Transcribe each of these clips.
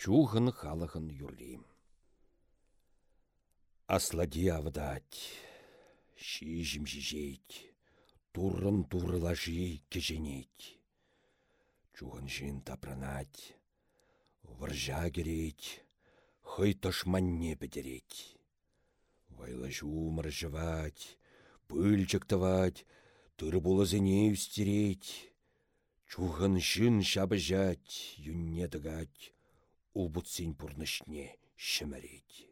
чухын халахын юрлим. Аслади авдать, шижім жижейт, турын турылажи кеженет. Чухын жин тапранать, варжа керет, хый тошманне бедерет. Вайла жумыр жывать, пыльчыктывать, тыр булызыне үстереть. Чухын жын шабыжать, юнне дыгать, улбутсин пурнышне шымареть.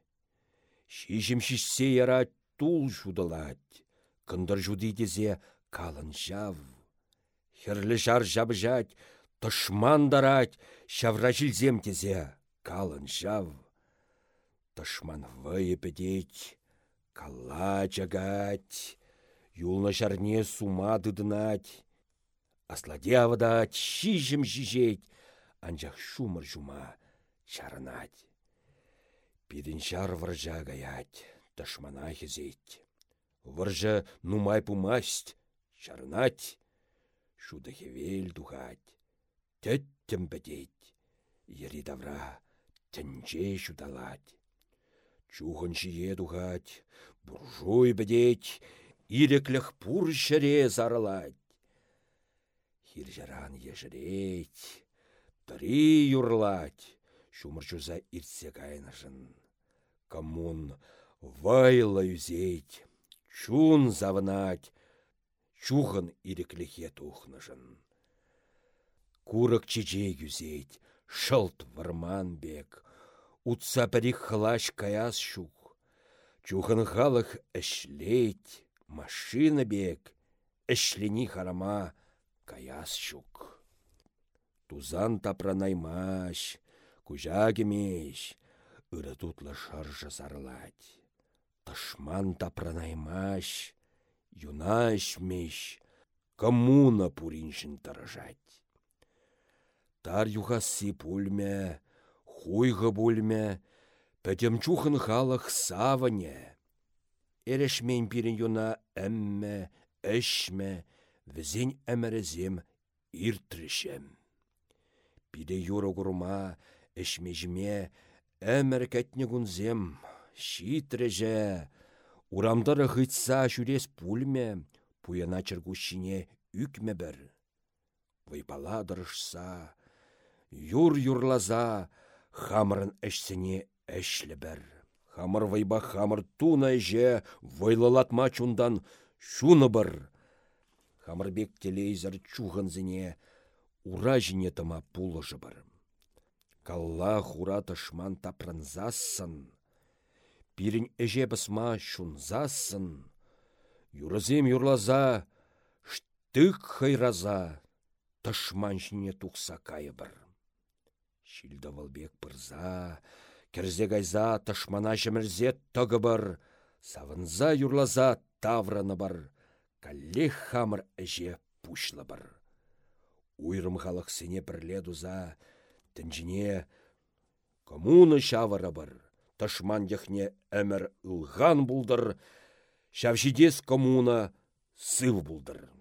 Шишім шишсе ярать, тул жудалать, кындыр жуды дезе калын жав. Херлі жар жабыжать, тышман дарать, шавра жилзем тезе калын жав. Тышман вайы педеть, калла жагать, юлна жарне сума дыдынать. Асладе авадать, шижім жижеть, анжақ шумыр жума чарынать. Пирин жар варжа гаять, тышмана хезеть. Варжа нумай пумасть, чарынать, шуда хевел духать. Теттем бедеть, ери давра, тенче шудалать. Чухын шие духать, буржуй бедеть, иреклях пур шыре. Хиржаран ежіреть, тыри юрлать, шумырчуза иртсе кайнышын. Коммун вайла юзеть, чун завнать, чухын иреклихе тухнышын. Курык чече юзеть, шылт варман бек, утса пірік хлаш каяс. Чухын халық әшлеть, машина бек, әшлени харама каяс шук. Тузан тапранаймаш, кужа кемеш, ыры тутлы шаржы сарылать. Тышман тапранаймаш, юнаш меш, коммуна пуриншін таражать. Тар юхасы пульме, хуйғы бульме, пәтем чухын халық савыне. Эрешмен пирен юна әммә, әшмә, візен әмірізем иртрішем. Пиде юры күрма, әшмежіме, әмір кәтне күнзем, шитрежі, урамдары хытса жүрес пульме, пуяна чыргушине үкме бір. Вайпала дырышса, юр-юрлаза, хамырын әшсене әшлі бір. Хамыр вайба хамыр туна же вайлалатма чундан шуны бір. Хамырбек телейзір чухынзіне ура жіне тыма пулыжы бір. Калла хура тышман тапранзасын. Пирін әже бісма шунзасын. Юрызем юрлаза, штык хайраза, тышман жіне тұқса кайы бір. Шилді валбек пырза, кірзе гайза тышмана жемірзе тұғы бір, савынза юрлаза тавраны бір, каллех хамыр әже пушлы бір. Уйрым халық сене бірле дуза, тінжіне коммуны шавыры бір, тышман ехне әмір ұлған бұлдыр, шавжидес коммуна сыл бұлдыр.